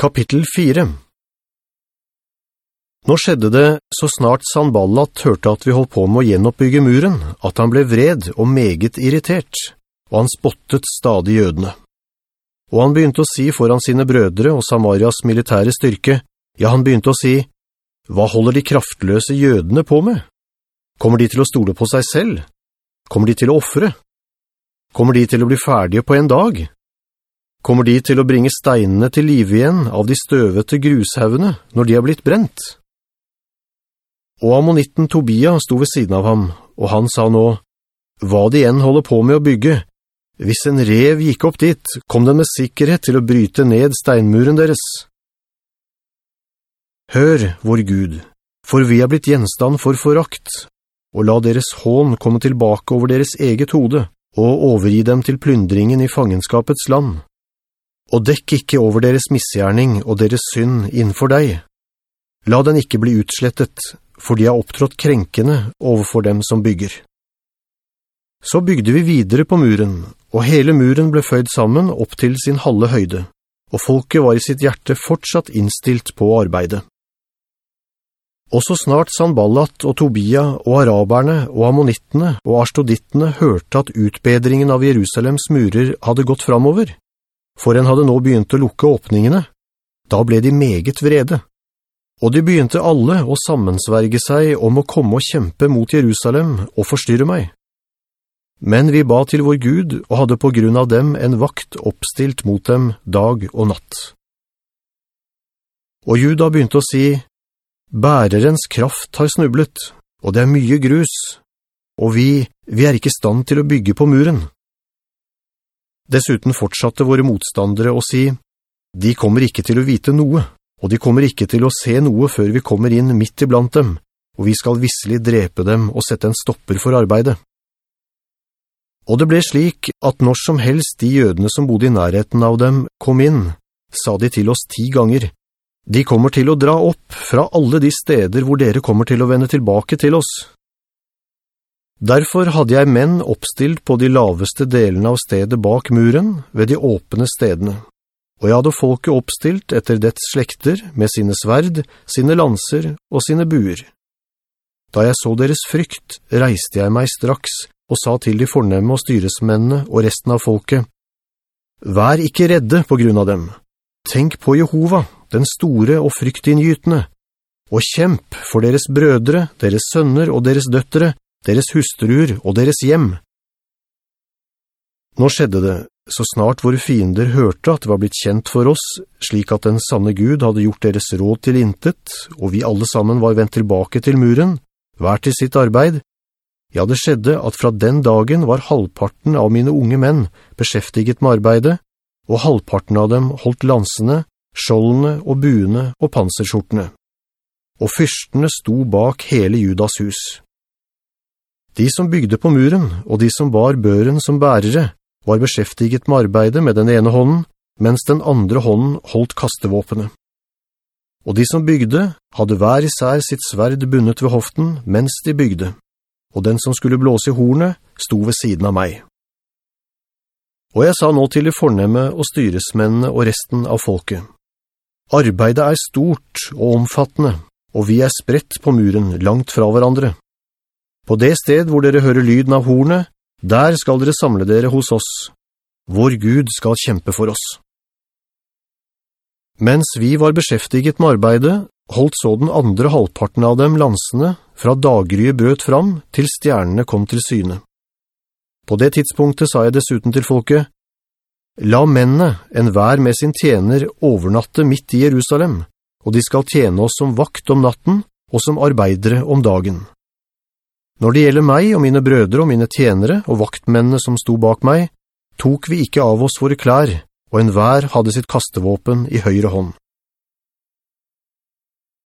Kapittel 4 Nå skjedde det så snart Sanballat hørte at vi holdt på med å gjenoppbygge muren, at han ble vred og meget irritert, og han spottet stadig jødene. Og han begynte å si foran sine brødre og Samarias militære styrke, ja, han begynte å si, «Hva holder de kraftløse jødene på med? Kommer de til å stole på seg selv? Kommer de til å offre? Kommer de til å bli ferdige på en dag?» Kommer de til å bringe steinene til liv igjen av de støvete grushaugene når de er blitt brent. Og ammonitten Tobia sto ved siden av ham, og han sa nå, «Hva de enn holder på med å bygge, hvis en rev gikk opp dit, kom den med sikkerhet til å bryte ned steinmuren deres.» Hør, vår Gud, for vi er blitt gjenstand for forakt, og la deres hån komme tilbake over deres eget hode, og overgi dem til plyndringen i fangenskapets land og dekk ikke over deres misgjerning og deres synd innenfor deg. La den ikke bli utslettet, for de har opptrådt krenkende overfor dem som bygger. Så bygde vi videre på muren, og hele muren ble føyd sammen opp til sin halve høyde, og folket var i sitt hjerte fortsatt innstilt på arbeidet. Og så snart Sanballat og Tobia og araberne og ammonittene og arstodittene hørte at utbedringen av Jerusalems murer hadde gått framover, for en hadde nå begynt å lukke åpningene. Da ble de meget vrede. Og de begynte alle å sammensverge seg om å komme og kjempe mot Jerusalem og forstyrre meg. Men vi ba til vår Gud og hadde på grunn av dem en vakt oppstilt mot dem dag og natt. Og Juda begynte å si, «Bærerens kraft har snublet, og det er mye grus, og vi, vi er ikke stand til å bygge på muren.» Dessuten fortsatte våre motstandere å si, «De kommer ikke til å vite noe, og de kommer ikke til å se noe før vi kommer inn midt iblant dem, og vi skal visselig drepe dem og sette en stopper for arbeidet.» Og det ble slik at når som helst de jødene som bodde i nærheten av dem kom inn, sa de til oss ti ganger, «De kommer til å dra opp fra alle de steder hvor dere kommer til å vende tilbake til oss.» Derfor hadde jeg menn oppstilt på de laveste delene av stedet bak muren, ved de åpne stedene. Og jeg hadde folket oppstilt etter dets slekter med sine sverd, sine lanser og sine buer. Da jeg så deres frykt, reiste jeg meg straks og sa til de fornemme og styresmennene og resten av folket, «Vær ikke redde på grunn av dem. Tenk på Jehova, den store og fryktinngytende, og kjemp for deres brødre, deres sønner og deres døttere, deres hustruer og deres hjem. Nå skjedde det, så snart våre fiender hørte at det var blitt kjent for oss, slik at den sanne Gud hadde gjort deres råd til intet, og vi alle sammen var vendt tilbake til muren, hver til sitt arbeid, ja, det skjedde at fra den dagen var halvparten av mine unge menn beskjeftiget med arbeidet, og halvparten av dem holdt lansene, skjoldene og buene og panserskjortene. Og fyrstene sto bak hele Judas hus. De som bygde på muren, og de som bar børen som bærere, var beskjeftiget med arbeidet med den ene hånden, mens den andre hånden holdt kastevåpene. Og de som bygde, hadde hver især sitt sverd bunnet ved hoften mens de bygde, og den som skulle blåse i hornet sto ved siden av meg. Og jeg sa nå til de fornemme og styresmennene og resten av folket, Arbeidet er stort og omfattende, og vi er spredt på muren langt fra hverandre. På det sted hvor dere hører lyden av hornet, der skal dere samle dere hos oss. Vår Gud skal kjempe for oss. Mens vi var beskjeftiget med arbeidet, holdt så den andre halvparten av dem lansene fra daggryet brøt fram til stjernene kom til syne. På det tidspunktet sa jeg dessuten til folket, «La mennene, en hver med sin tjener, overnatte midt i Jerusalem, og de skal tjene oss som vakt om natten og som arbeidere om dagen.» Når det gjelder meg og mine brødre og mine tjenere og vaktmennene som sto bak meg, tok vi ikke av oss våre klær, og enhver hadde sitt kastevåpen i høyre hånd.